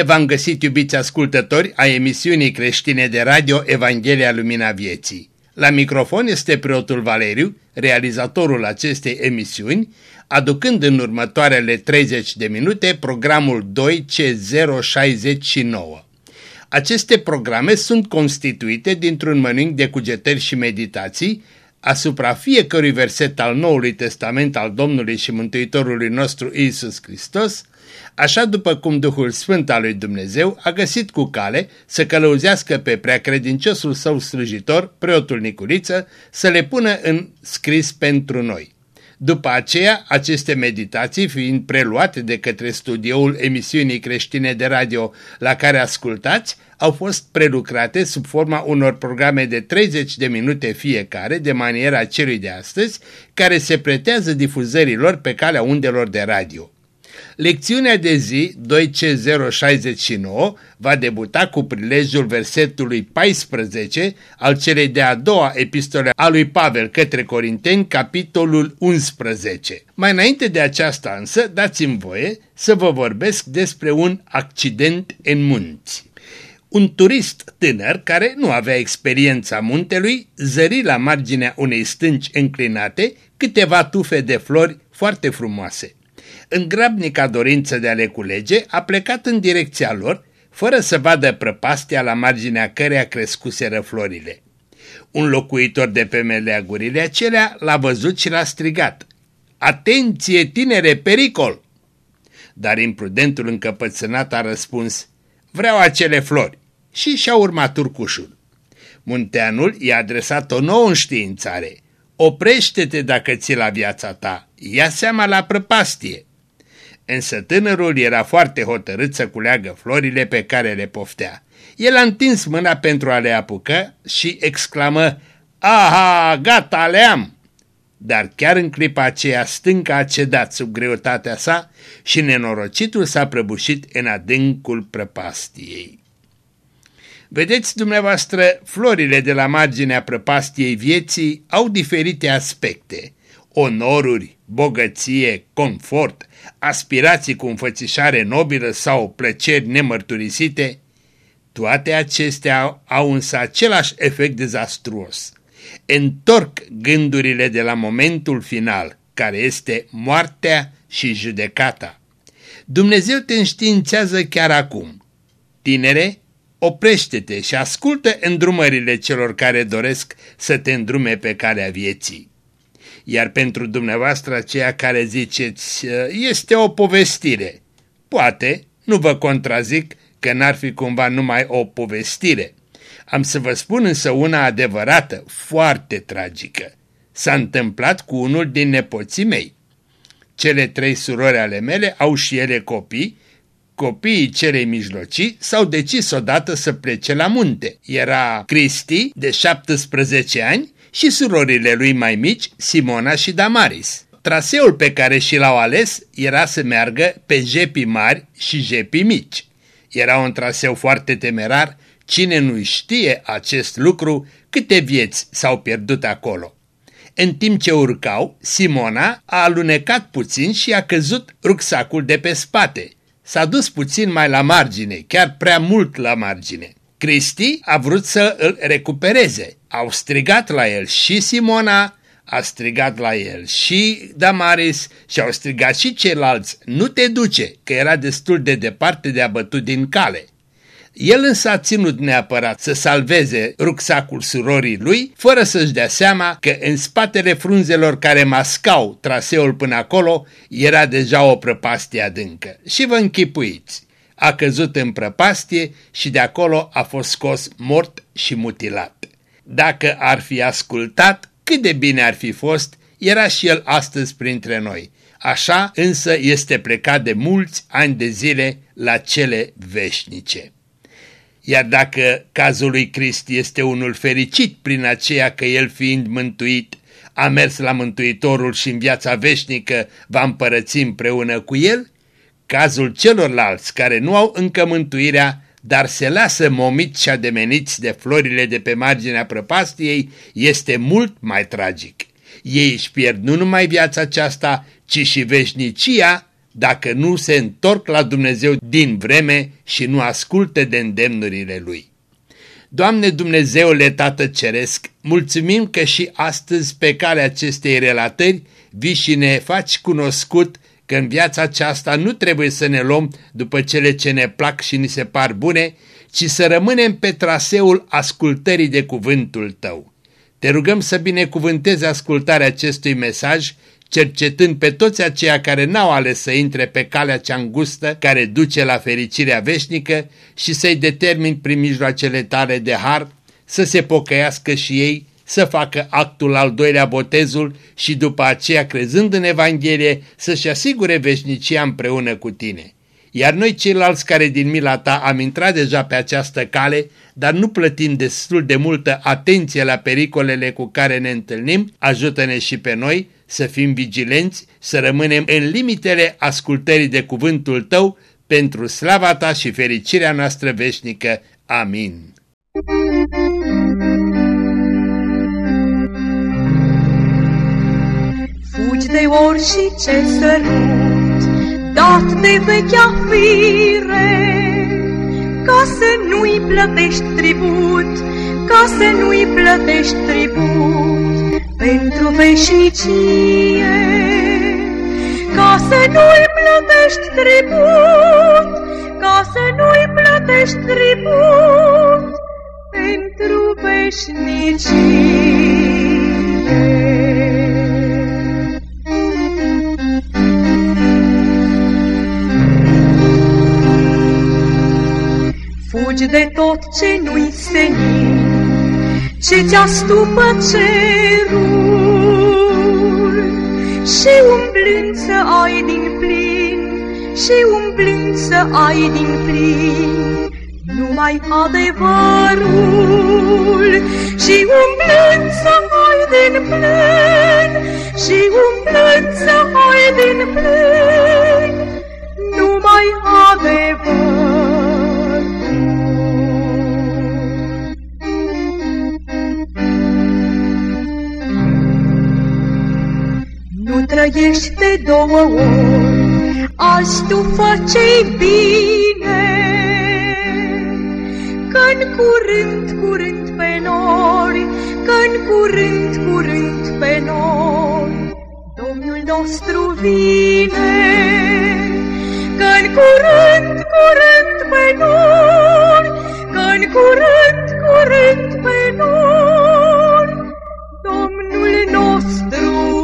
Bine v-am găsit, iubiți ascultători, a emisiunii creștine de radio Evanghelia Lumina Vieții. La microfon este preotul Valeriu, realizatorul acestei emisiuni, aducând în următoarele 30 de minute programul 2C069. Aceste programe sunt constituite dintr-un mănânc de cugetări și meditații asupra fiecărui verset al Noului Testament al Domnului și Mântuitorului nostru Isus Hristos, așa după cum Duhul Sfânt al lui Dumnezeu a găsit cu cale să călăuzească pe preacredinciosul său slujitor, preotul Nicuriță, să le pună în scris pentru noi. După aceea, aceste meditații, fiind preluate de către studioul emisiunii creștine de radio la care ascultați, au fost prelucrate sub forma unor programe de 30 de minute fiecare, de maniera celui de astăzi, care se pretează difuzărilor pe calea undelor de radio. Lecțiunea de zi 2C069 va debuta cu prilejul versetului 14 al celei de-a doua epistole a lui Pavel către Corinteni, capitolul 11. Mai înainte de aceasta însă, dați-mi voie să vă vorbesc despre un accident în munți. Un turist tânăr care nu avea experiența muntelui zări la marginea unei stânci înclinate câteva tufe de flori foarte frumoase în grabnica dorință de a le culege, a plecat în direcția lor, fără să vadă prăpastia la marginea căreia crescuseră florile. Un locuitor de pe meleagurile acelea l-a văzut și l-a strigat. Atenție, tinere, pericol! Dar imprudentul încăpățânat a răspuns, vreau acele flori și și-a urmat urcușul. Munteanul i-a adresat o nouă înștiințare. Oprește-te dacă ți la viața ta, ia seama la prăpastie. Însă tânărul era foarte hotărât să culeagă florile pe care le poftea. El a întins mâna pentru a le apucă și exclamă, Aha, gata, le-am! Dar chiar în clipa aceea stânca a cedat sub greutatea sa și nenorocitul s-a prăbușit în adâncul prăpastiei. Vedeți dumneavoastră, florile de la marginea prăpastiei vieții au diferite aspecte, onoruri, bogăție, confort, aspirații cu înfățișare nobilă sau plăceri nemărturisite, toate acestea au însă același efect dezastruos. Întorc gândurile de la momentul final, care este moartea și judecata. Dumnezeu te înștiințează chiar acum. Tinere, oprește-te și ascultă îndrumările celor care doresc să te îndrume pe calea vieții. Iar pentru dumneavoastră aceia care ziceți, este o povestire. Poate, nu vă contrazic că n-ar fi cumva numai o povestire. Am să vă spun însă una adevărată, foarte tragică. S-a întâmplat cu unul din nepoții mei. Cele trei surori ale mele au și ele copii, copiii celei mijlocii s-au decis odată să plece la munte. Era Cristi, de 17 ani, și surorile lui mai mici, Simona și Damaris. Traseul pe care și l-au ales era să meargă pe jepi mari și jepi mici. Era un traseu foarte temerar, cine nu știe acest lucru, câte vieți s-au pierdut acolo. În timp ce urcau, Simona a alunecat puțin și a căzut rucsacul de pe spate. S-a dus puțin mai la margine, chiar prea mult la margine. Cristi a vrut să îl recupereze. Au strigat la el și Simona, a strigat la el și Damaris și au strigat și ceilalți, nu te duce, că era destul de departe de a bătut din cale. El însă a ținut neapărat să salveze rucsacul surorii lui, fără să-și dea seama că în spatele frunzelor care mascau traseul până acolo era deja o prăpastie adâncă. Și vă închipuiți, a căzut în prăpastie și de acolo a fost scos mort și mutilat. Dacă ar fi ascultat, cât de bine ar fi fost, era și el astăzi printre noi. Așa însă este plecat de mulți ani de zile la cele veșnice. Iar dacă cazul lui Cristi este unul fericit prin aceea că el fiind mântuit a mers la Mântuitorul și în viața veșnică va împărăți împreună cu el, Cazul celorlalți care nu au încă mântuirea, dar se lasă momiți și ademeniți de florile de pe marginea prăpastiei, este mult mai tragic. Ei își pierd nu numai viața aceasta, ci și veșnicia dacă nu se întorc la Dumnezeu din vreme și nu ascultă de îndemnurile Lui. Doamne Dumnezeule Tată Ceresc, mulțumim că și astăzi pe calea acestei relatări vii și ne faci cunoscut că în viața aceasta nu trebuie să ne luăm după cele ce ne plac și ni se par bune, ci să rămânem pe traseul ascultării de cuvântul Tău. Te rugăm să binecuvântezi ascultarea acestui mesaj, cercetând pe toți aceia care n-au ales să intre pe calea cea îngustă care duce la fericirea veșnică și să-i determin prin mijloacele tale de har să se pocăiască și ei, să facă actul al doilea botezul și după aceea, crezând în Evanghelie, să-și asigure veșnicia împreună cu tine. Iar noi ceilalți care din mila ta am intrat deja pe această cale, dar nu plătim destul de multă atenție la pericolele cu care ne întâlnim, ajută-ne și pe noi să fim vigilenți, să rămânem în limitele ascultării de cuvântul tău pentru slava ta și fericirea noastră veșnică. Amin. Fugi de orice sărut, dat de vechea fire, ca să nu-i plătești tribut, ca să nu-i plătești tribut pentru veșnicie. Ca să nu-i plătești tribut, ca să nu-i plătești tribut pentru veșnicie. Fugi de tot ce nu-i senin, ce ți stupă cerul. Și umblând să ai din plin, și umblând să ai din plin, numai adevărul. Și umblând să ai din plin, și umblând să ai din plin, numai adevărul. Trăiești de două ori, azi tu faci bine. Că-n curând, curând pe nori, că-n curând, curând pe nori, Domnul nostru vine. Că-n curând, curând pe nori, că-n curând, curând pe nori, Domnul nostru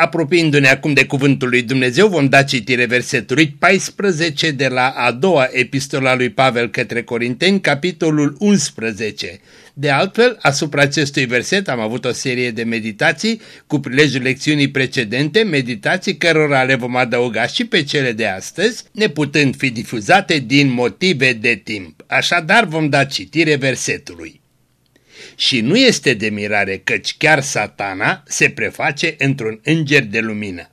Apropiindu-ne acum de cuvântul lui Dumnezeu, vom da citire versetului 14 de la a doua epistola lui Pavel către Corinteni, capitolul 11. De altfel, asupra acestui verset am avut o serie de meditații cu prilejul lecțiunii precedente, meditații cărora le vom adăuga și pe cele de astăzi, neputând fi difuzate din motive de timp. Așadar vom da citire versetului. Și nu este de mirare căci chiar satana se preface într-un înger de lumină.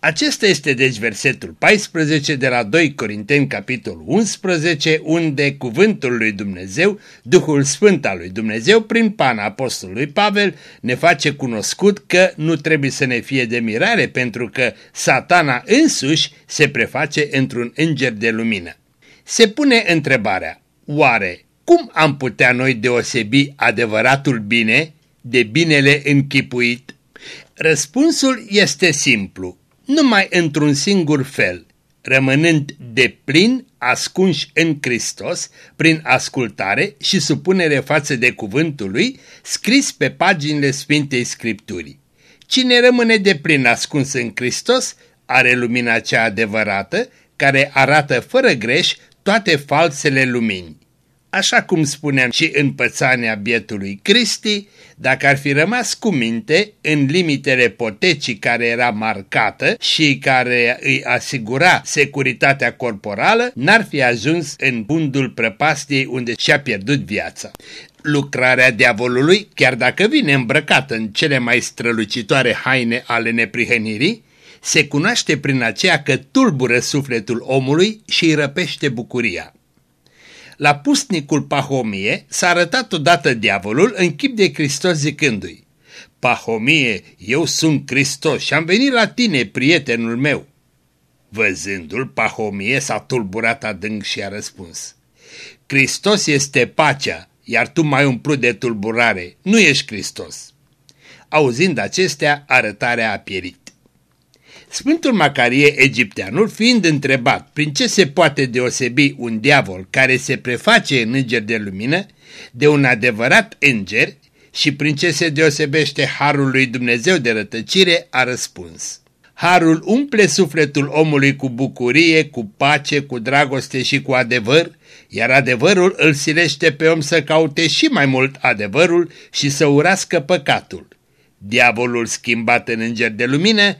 Acesta este deci versetul 14 de la 2 Corinteni capitolul 11 unde cuvântul lui Dumnezeu, Duhul Sfânt al lui Dumnezeu prin pana apostolului Pavel ne face cunoscut că nu trebuie să ne fie de mirare pentru că satana însuși se preface într-un înger de lumină. Se pune întrebarea, oare cum am putea noi deosebi adevăratul bine de binele închipuit? Răspunsul este simplu, numai într-un singur fel, rămânând de plin ascunși în Hristos prin ascultare și supunere față de cuvântul lui scris pe paginile Sfintei Scripturii. Cine rămâne de plin ascuns în Hristos are lumina cea adevărată care arată fără greș toate falsele lumini. Așa cum spuneam și în pățania bietului Cristi, dacă ar fi rămas cu minte în limitele potecii care era marcată și care îi asigura securitatea corporală, n-ar fi ajuns în bundul prăpastiei unde și-a pierdut viața. Lucrarea diavolului, chiar dacă vine îmbrăcată în cele mai strălucitoare haine ale neprihănirii, se cunoaște prin aceea că tulbură sufletul omului și îi răpește bucuria. La pustnicul Pahomie s-a arătat odată diavolul în chip de Hristos zicându-i Pahomie, eu sunt Hristos și am venit la tine, prietenul meu. Văzându-l, Pahomie s-a tulburat adânc și a răspuns. Hristos este pacea, iar tu mai umplut de tulburare, nu ești Hristos. Auzind acestea, arătarea a pierit. Sfântul Macarie egipteanul fiind întrebat prin ce se poate deosebi un diavol care se preface în înger de lumină de un adevărat înger și prin ce se deosebește harul lui Dumnezeu de rătăcire, a răspuns. Harul umple sufletul omului cu bucurie, cu pace, cu dragoste și cu adevăr, iar adevărul îl silește pe om să caute și mai mult adevărul și să urască păcatul. Diavolul schimbat în înger de lumină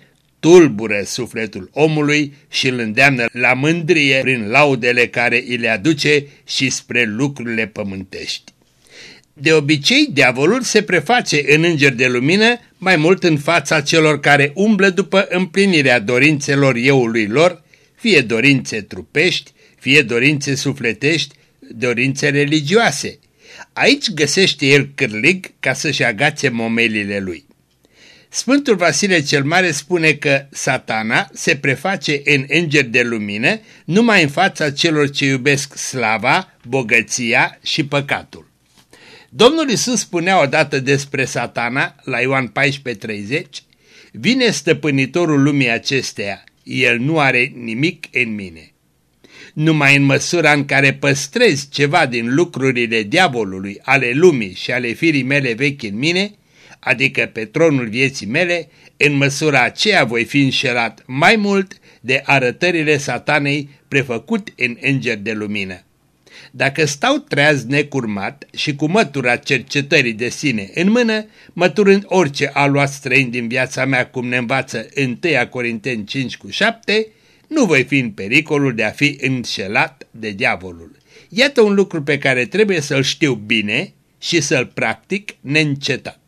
tulbură sufletul omului și îl îndeamnă la mândrie prin laudele care îi le aduce și spre lucrurile pământești. De obicei, diavolul se preface în înger de lumină mai mult în fața celor care umblă după împlinirea dorințelor euului lor, fie dorințe trupești, fie dorințe sufletești, dorințe religioase. Aici găsește el cârlig ca să-și agațe momelile lui. Sfântul Vasile cel Mare spune că satana se preface în înger de lumină numai în fața celor ce iubesc slava, bogăția și păcatul. Domnul Isus spunea odată despre satana la Ioan 14:30, vine stăpânitorul lumii acesteia, el nu are nimic în mine. Numai în măsura în care păstrezi ceva din lucrurile diavolului, ale lumii și ale firii mele vechi în mine, adică pe tronul vieții mele, în măsura aceea voi fi înșelat mai mult de arătările satanei prefăcut în înger de lumină. Dacă stau treaz necurmat și cu mătura cercetării de sine în mână, măturând orice a luat străin din viața mea cum ne învață 1 Corinteni 5 cu 7, nu voi fi în pericolul de a fi înșelat de diavolul. Iată un lucru pe care trebuie să-l știu bine și să-l practic neîncetat.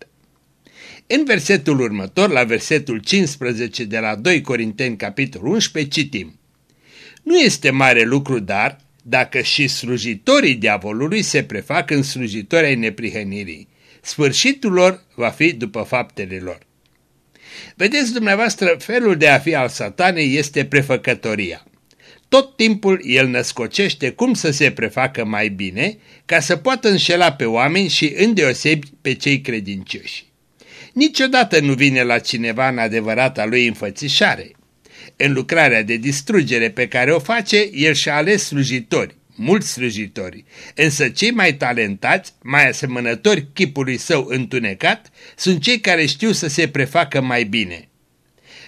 În versetul următor, la versetul 15 de la 2 Corinteni, capitolul 11, citim Nu este mare lucru, dar, dacă și slujitorii diavolului se prefac în slujitori ai neprihănirii, sfârșitul lor va fi după faptele lor. Vedeți dumneavoastră, felul de a fi al satanei este prefăcătoria. Tot timpul el născocește cum să se prefacă mai bine, ca să poată înșela pe oameni și îndeosebi pe cei credincioși. Niciodată nu vine la cineva în adevărata lui înfățișare. În lucrarea de distrugere pe care o face, el și-a ales slujitori, mulți slujitori, însă cei mai talentați, mai asemănători chipului său întunecat, sunt cei care știu să se prefacă mai bine.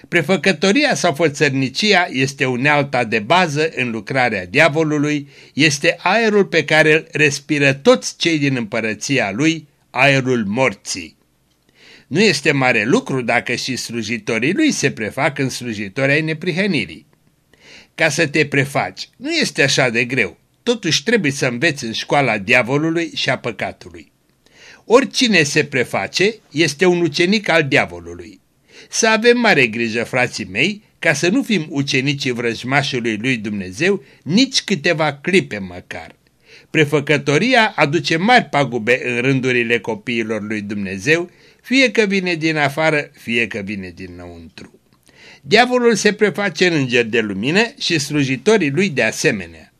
Prefăcătoria sau fățărnicia este unealta de bază în lucrarea diavolului, este aerul pe care îl respiră toți cei din împărăția lui, aerul morții. Nu este mare lucru dacă și slujitorii lui se prefac în slujitori ai neprihănirii. Ca să te prefaci, nu este așa de greu, totuși trebuie să înveți în școala diavolului și a păcatului. Oricine se preface este un ucenic al diavolului. Să avem mare grijă, frații mei, ca să nu fim ucenicii vrăjmașului lui Dumnezeu nici câteva clipe măcar. Prefăcătoria aduce mari pagube în rândurile copiilor lui Dumnezeu fie că vine din afară, fie că vine dinăuntru. Diavolul se preface în înger de lumină și slujitorii lui de asemenea.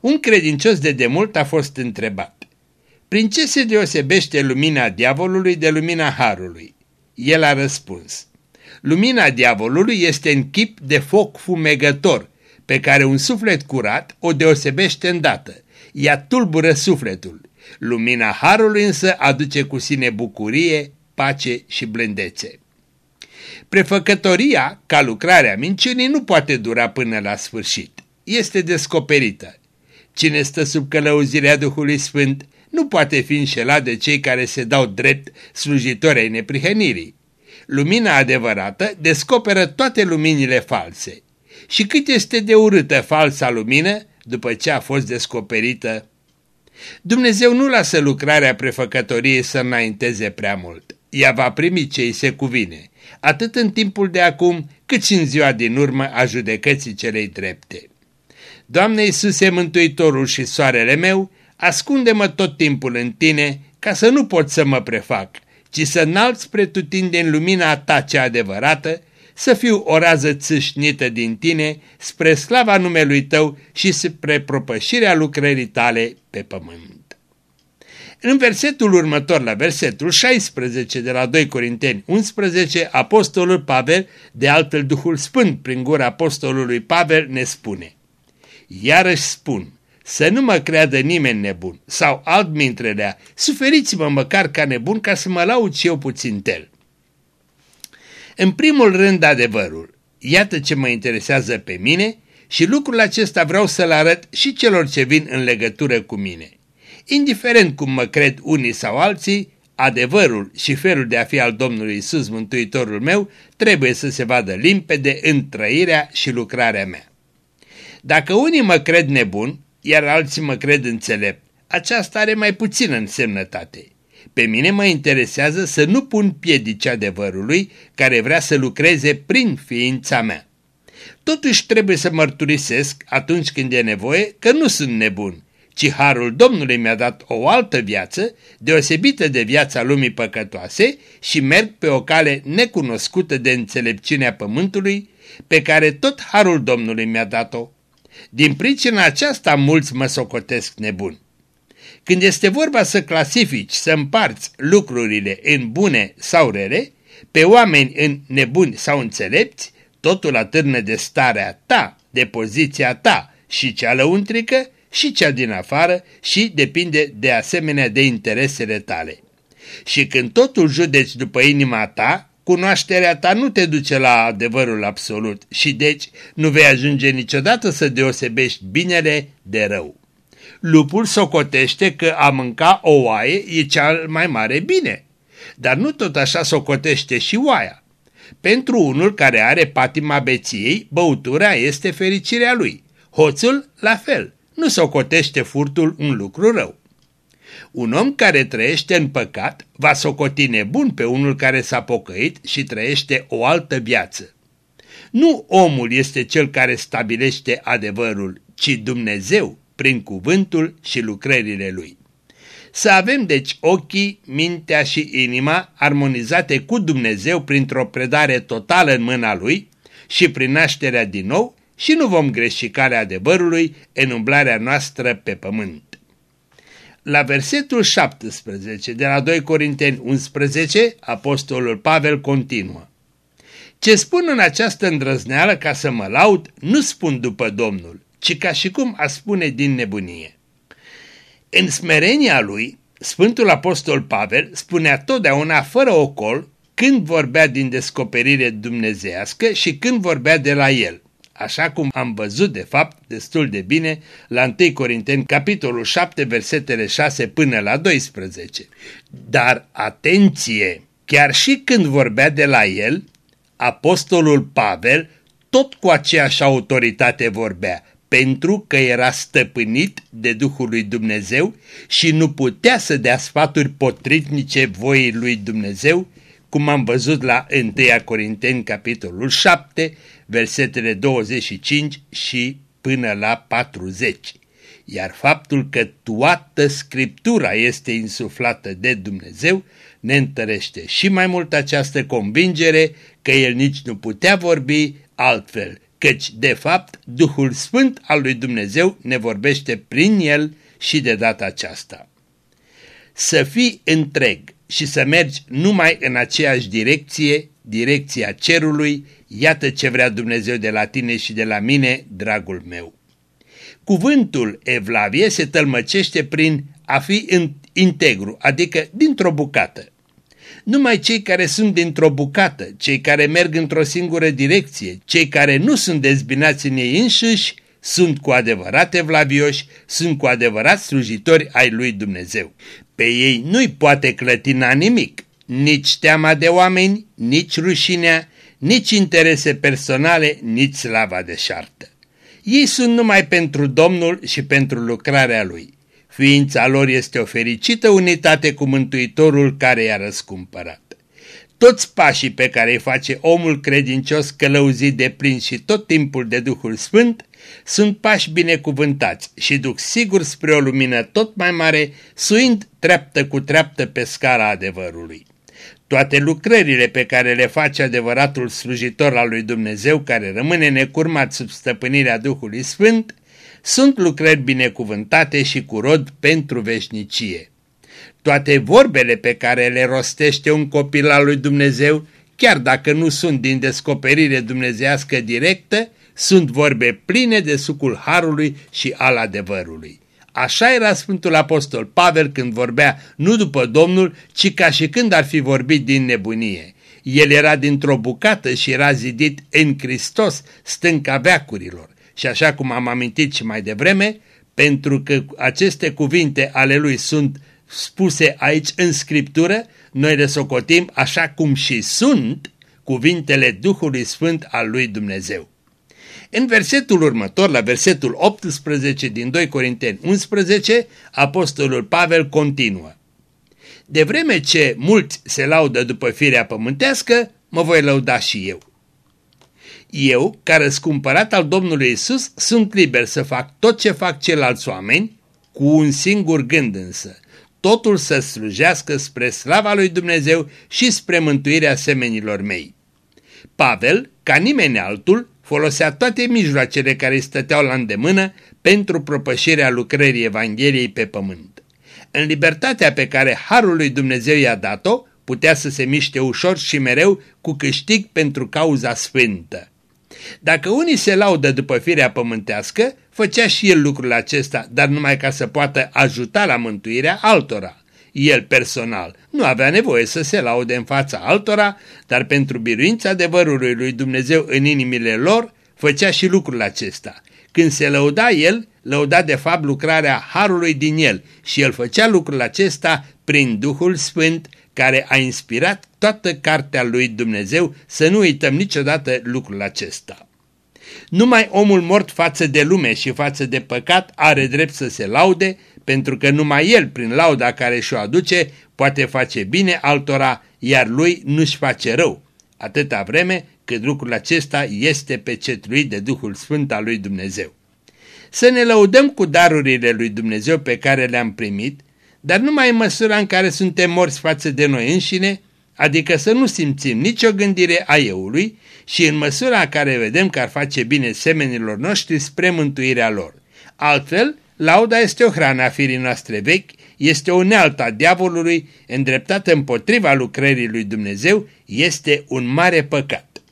Un credincios de demult a fost întrebat, prin ce se deosebește lumina diavolului de lumina harului? El a răspuns, lumina diavolului este în chip de foc fumegător, pe care un suflet curat o deosebește îndată, ea tulbură sufletul. Lumina harului însă aduce cu sine bucurie, pace și blândețe. Prefăcătoria, ca lucrarea minciunii, nu poate dura până la sfârșit. Este descoperită. Cine stă sub călăuzirea Duhului Sfânt nu poate fi înșelat de cei care se dau drept slujitori ai neprihănirii. Lumina adevărată descoperă toate luminile false. Și cât este de urâtă falsa lumină după ce a fost descoperită? Dumnezeu nu lasă lucrarea prefăcătoriei să înainteze prea mult ea va primi ce îi se cuvine, atât în timpul de acum, cât și în ziua din urmă a judecății celei drepte. Doamne Iisuse Mântuitorul și soarele meu, ascunde-mă tot timpul în Tine, ca să nu pot să mă prefac, ci să înalți spre în lumina ta cea adevărată, să fiu o rază țâșnită din tine spre slava numelui tău și spre propășirea lucrării tale pe pământ. În versetul următor, la versetul 16 de la 2 Corinteni 11, apostolul Pavel, de altfel Duhul Sfânt prin gura apostolului Pavel, ne spune Iarăși spun, să nu mă creadă nimeni nebun sau altmintrelea, suferiți-mă măcar ca nebun ca să mă laud și eu puțin tel. În primul rând adevărul, iată ce mă interesează pe mine și lucrul acesta vreau să-l arăt și celor ce vin în legătură cu mine. Indiferent cum mă cred unii sau alții, adevărul și felul de a fi al Domnului Isus, Mântuitorul meu, trebuie să se vadă limpede în trăirea și lucrarea mea. Dacă unii mă cred nebun, iar alții mă cred înțelept, aceasta are mai puțină însemnătate. Pe mine mă interesează să nu pun piedici adevărului care vrea să lucreze prin ființa mea. Totuși trebuie să mărturisesc atunci când e nevoie că nu sunt nebun, ci Harul Domnului mi-a dat o altă viață, deosebită de viața lumii păcătoase și merg pe o cale necunoscută de înțelepciunea pământului, pe care tot Harul Domnului mi-a dat-o. Din pricina aceasta mulți mă socotesc nebun. Când este vorba să clasifici, să împarți lucrurile în bune sau rele, pe oameni în nebuni sau înțelepți, totul atârnă de starea ta, de poziția ta și cea lăuntrică și cea din afară și depinde de asemenea de interesele tale. Și când totul judeci după inima ta, cunoașterea ta nu te duce la adevărul absolut și deci nu vei ajunge niciodată să deosebești binele de rău. Lupul socotește că a mânca o oaie e cel mai mare bine, dar nu tot așa socotește și oaia. Pentru unul care are patima beției, băutura este fericirea lui. Hoțul, la fel, nu socotește furtul un lucru rău. Un om care trăiește în păcat va socoti nebun pe unul care s-a pocăit și trăiește o altă viață. Nu omul este cel care stabilește adevărul, ci Dumnezeu prin cuvântul și lucrările lui. Să avem deci ochii, mintea și inima armonizate cu Dumnezeu printr-o predare totală în mâna Lui și prin nașterea din nou și nu vom greși calea adevărului în umblarea noastră pe pământ. La versetul 17 de la 2 Corinteni 11, apostolul Pavel continuă. Ce spun în această îndrăzneală ca să mă laud, nu spun după Domnul, ci ca și cum a spune din nebunie. În smerenia lui, Sfântul Apostol Pavel spunea totdeauna fără ocol când vorbea din descoperire dumnezească și când vorbea de la el, așa cum am văzut de fapt destul de bine la 1 Corinteni capitolul 7 versetele 6 până la 12. Dar atenție! Chiar și când vorbea de la el, apostolul Pavel tot cu aceeași autoritate vorbea, pentru că era stăpânit de Duhul lui Dumnezeu și nu putea să dea sfaturi potrivnice voii lui Dumnezeu, cum am văzut la 1 Corinteni capitolul 7, versetele 25 și până la 40. Iar faptul că toată Scriptura este insuflată de Dumnezeu ne întărește și mai mult această convingere că El nici nu putea vorbi altfel, căci, de fapt, Duhul Sfânt al lui Dumnezeu ne vorbește prin el și de data aceasta. Să fii întreg și să mergi numai în aceeași direcție, direcția cerului, iată ce vrea Dumnezeu de la tine și de la mine, dragul meu. Cuvântul evlavie se tălmăcește prin a fi integru, adică dintr-o bucată. Numai cei care sunt dintr-o bucată, cei care merg într-o singură direcție, cei care nu sunt dezbinați în ei înșiși, sunt cu adevărat evlavioși, sunt cu adevărat slujitori ai lui Dumnezeu. Pe ei nu-i poate clătina nimic, nici teama de oameni, nici rușinea, nici interese personale, nici slava de șartă. Ei sunt numai pentru Domnul și pentru lucrarea Lui. Ființa lor este o fericită unitate cu Mântuitorul care i-a răscumpărat. Toți pașii pe care îi face omul credincios călăuzit de plin și tot timpul de Duhul Sfânt sunt pași binecuvântați și duc sigur spre o lumină tot mai mare, suind treaptă cu treaptă pe scara adevărului. Toate lucrările pe care le face adevăratul slujitor al lui Dumnezeu care rămâne necurmat sub stăpânirea Duhului Sfânt sunt lucrări binecuvântate și cu rod pentru veșnicie. Toate vorbele pe care le rostește un copil al lui Dumnezeu, chiar dacă nu sunt din descoperire dumnezească directă, sunt vorbe pline de sucul harului și al adevărului. Așa era Sfântul Apostol Pavel când vorbea nu după Domnul, ci ca și când ar fi vorbit din nebunie. El era dintr-o bucată și era zidit în Hristos, stânca veacurilor. Și așa cum am amintit și mai devreme, pentru că aceste cuvinte ale lui sunt spuse aici în Scriptură, noi le socotim așa cum și sunt cuvintele Duhului Sfânt al lui Dumnezeu. În versetul următor, la versetul 18 din 2 Corinteni 11, apostolul Pavel continuă. De vreme ce mulți se laudă după firea pământească, mă voi lăuda și eu. Eu, ca răscumpărat al Domnului Isus, sunt liber să fac tot ce fac ceilalți oameni, cu un singur gând însă, totul să slujească spre slava lui Dumnezeu și spre mântuirea semenilor mei. Pavel, ca nimeni altul, folosea toate mijloacele care îi stăteau la îndemână pentru propășirea lucrării Evangheliei pe pământ. În libertatea pe care Harul lui Dumnezeu i-a dat-o, putea să se miște ușor și mereu cu câștig pentru cauza sfântă. Dacă unii se laudă după firea pământească, făcea și el lucrul acesta, dar numai ca să poată ajuta la mântuirea altora. El personal nu avea nevoie să se laude în fața altora, dar pentru biruința adevărului lui Dumnezeu în inimile lor, făcea și lucrul acesta. Când se lăuda el, lăuda de fapt lucrarea Harului din el și el făcea lucrul acesta prin Duhul Sfânt care a inspirat toată cartea lui Dumnezeu, să nu uităm niciodată lucrul acesta. Numai omul mort față de lume și față de păcat are drept să se laude, pentru că numai el, prin lauda care și-o aduce, poate face bine altora, iar lui nu-și face rău, atâta vreme cât lucrul acesta este pecetluit de Duhul Sfânt al lui Dumnezeu. Să ne lăudăm cu darurile lui Dumnezeu pe care le-am primit, dar numai în măsura în care suntem morți față de noi înșine, adică să nu simțim nicio gândire a euului și în măsura în care vedem că ar face bine semenilor noștri spre mântuirea lor. Altfel, lauda este o hrană a firii noastre vechi, este o unealtă a diavolului, îndreptată împotriva lucrării lui Dumnezeu, este un mare păcat.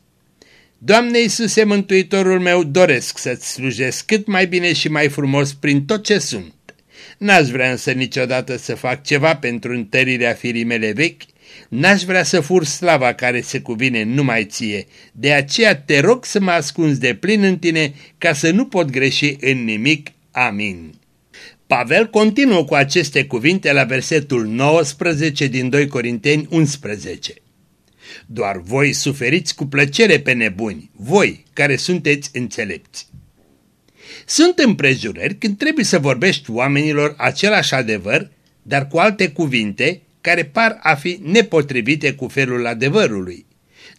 Doamne Iisuse Mântuitorul meu, doresc să-ți slujesc cât mai bine și mai frumos prin tot ce sunt. N-aș vrea însă niciodată să fac ceva pentru întărirea firii mele vechi, n-aș vrea să fur slava care se cuvine numai ție, de aceea te rog să mă ascunzi de plin în tine ca să nu pot greși în nimic. Amin. Pavel continuă cu aceste cuvinte la versetul 19 din 2 Corinteni 11. Doar voi suferiți cu plăcere pe nebuni, voi care sunteți înțelepți. Sunt împrejurări când trebuie să vorbești oamenilor același adevăr, dar cu alte cuvinte care par a fi nepotrivite cu felul adevărului.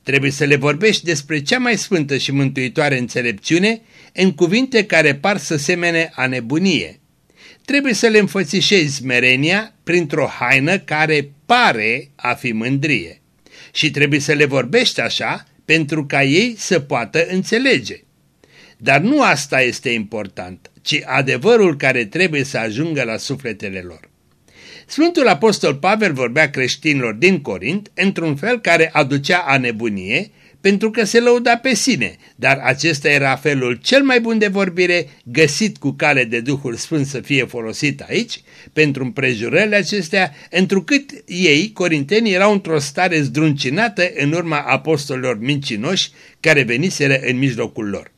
Trebuie să le vorbești despre cea mai sfântă și mântuitoare înțelepciune în cuvinte care par să semene a nebunie. Trebuie să le înfățișezi smerenia printr-o haină care pare a fi mândrie. Și trebuie să le vorbești așa pentru ca ei să poată înțelege. Dar nu asta este important, ci adevărul care trebuie să ajungă la sufletele lor. Sfântul Apostol Pavel vorbea creștinilor din Corint într-un fel care aducea a nebunie, pentru că se lăuda pe sine, dar acesta era felul cel mai bun de vorbire găsit cu cale de Duhul Sfânt să fie folosit aici, pentru împrejurările acestea, întrucât ei, corintenii, erau într-o stare zdruncinată în urma apostolilor mincinoși care veniseră în mijlocul lor.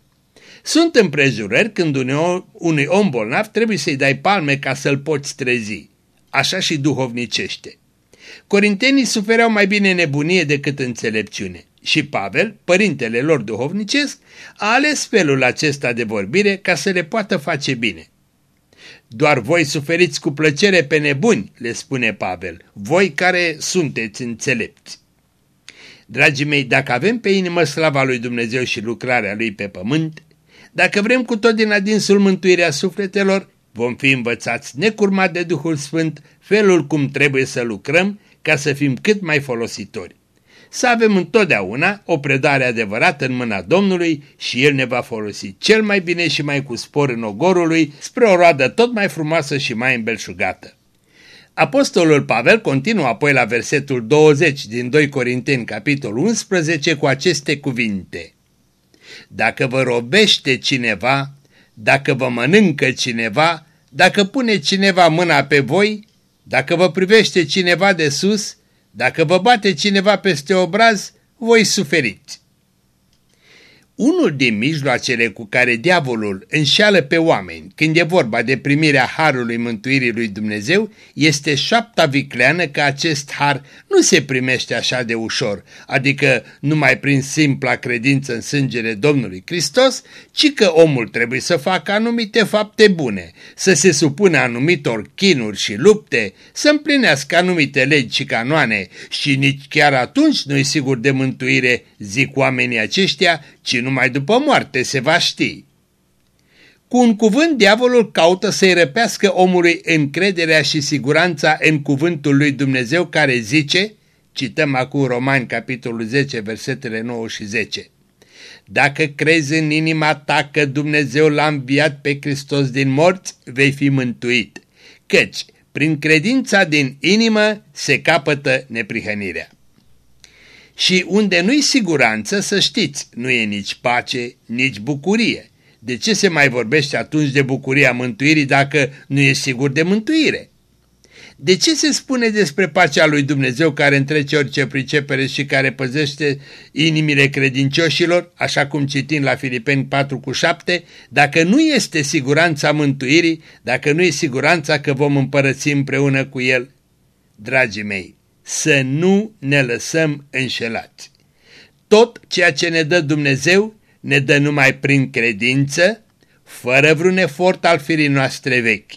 Sunt împrejurări când unui om bolnav trebuie să-i dai palme ca să-l poți trezi. Așa și duhovnicește. Corintenii sufereau mai bine nebunie decât înțelepciune și Pavel, părintele lor duhovnicesc, a ales felul acesta de vorbire ca să le poată face bine. Doar voi suferiți cu plăcere pe nebuni, le spune Pavel, voi care sunteți înțelepți. Dragii mei, dacă avem pe inimă slava lui Dumnezeu și lucrarea lui pe pământ, dacă vrem cu tot din adinsul mântuirea sufletelor, vom fi învățați necurmat de Duhul Sfânt felul cum trebuie să lucrăm ca să fim cât mai folositori. Să avem întotdeauna o predare adevărată în mâna Domnului și El ne va folosi cel mai bine și mai cu spor în ogorului spre o roadă tot mai frumoasă și mai îmbelșugată. Apostolul Pavel continuă apoi la versetul 20 din 2 Corinteni, capitolul 11, cu aceste cuvinte. Dacă vă robește cineva, dacă vă mănâncă cineva, dacă pune cineva mâna pe voi, dacă vă privește cineva de sus, dacă vă bate cineva peste obraz, voi suferiți. Unul din mijloacele cu care diavolul înșeală pe oameni când e vorba de primirea harului mântuirii lui Dumnezeu este șapta vicleană că acest har nu se primește așa de ușor, adică numai prin simpla credință în sângele Domnului Hristos, ci că omul trebuie să facă anumite fapte bune, să se supună anumitor chinuri și lupte, să împlinească anumite legi și canoane și nici chiar atunci nu-i sigur de mântuire, zic oamenii aceștia, ci numai după moarte se va ști. Cu un cuvânt, diavolul caută să-i răpească omului încrederea și siguranța în cuvântul lui Dumnezeu care zice, cităm acum Romani capitolul 10, versetele 9 și 10, Dacă crezi în inima ta că Dumnezeu l-a înviat pe Hristos din morți, vei fi mântuit, căci prin credința din inimă se capătă neprihănirea. Și unde nu-i siguranță, să știți, nu e nici pace, nici bucurie. De ce se mai vorbește atunci de bucuria mântuirii dacă nu e sigur de mântuire? De ce se spune despre pacea lui Dumnezeu care întrece orice pricepere și care păzește inimile credincioșilor, așa cum citim la Filipeni 4 cu 7, dacă nu este siguranța mântuirii, dacă nu e siguranța că vom împărăți împreună cu El? Dragii mei, să nu ne lăsăm înșelați. Tot ceea ce ne dă Dumnezeu ne dă numai prin credință, fără vreun efort al firii noastre vechi.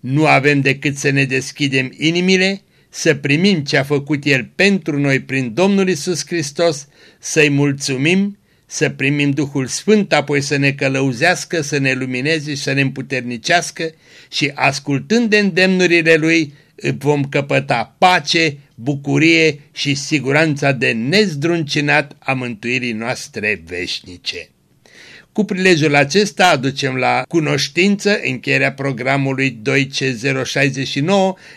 Nu avem decât să ne deschidem inimile, să primim ce a făcut El pentru noi prin Domnul Isus Hristos, să-i mulțumim, să primim Duhul Sfânt, apoi să ne călăuzească, să ne lumineze și să ne împuternicească și ascultând de îndemnurile Lui vom căpăta pace, bucurie și siguranța de nezdruncinat a mântuirii noastre veșnice. Cu prilejul acesta aducem la cunoștință încheierea programului 2C069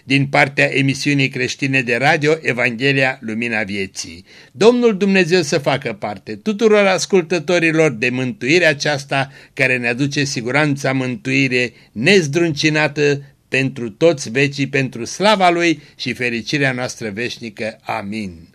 din partea emisiunii creștine de radio Evanghelia Lumina Vieții. Domnul Dumnezeu să facă parte tuturor ascultătorilor de mântuirea aceasta care ne aduce siguranța mântuire nezdruncinată pentru toți vecii, pentru slava Lui și fericirea noastră veșnică. Amin.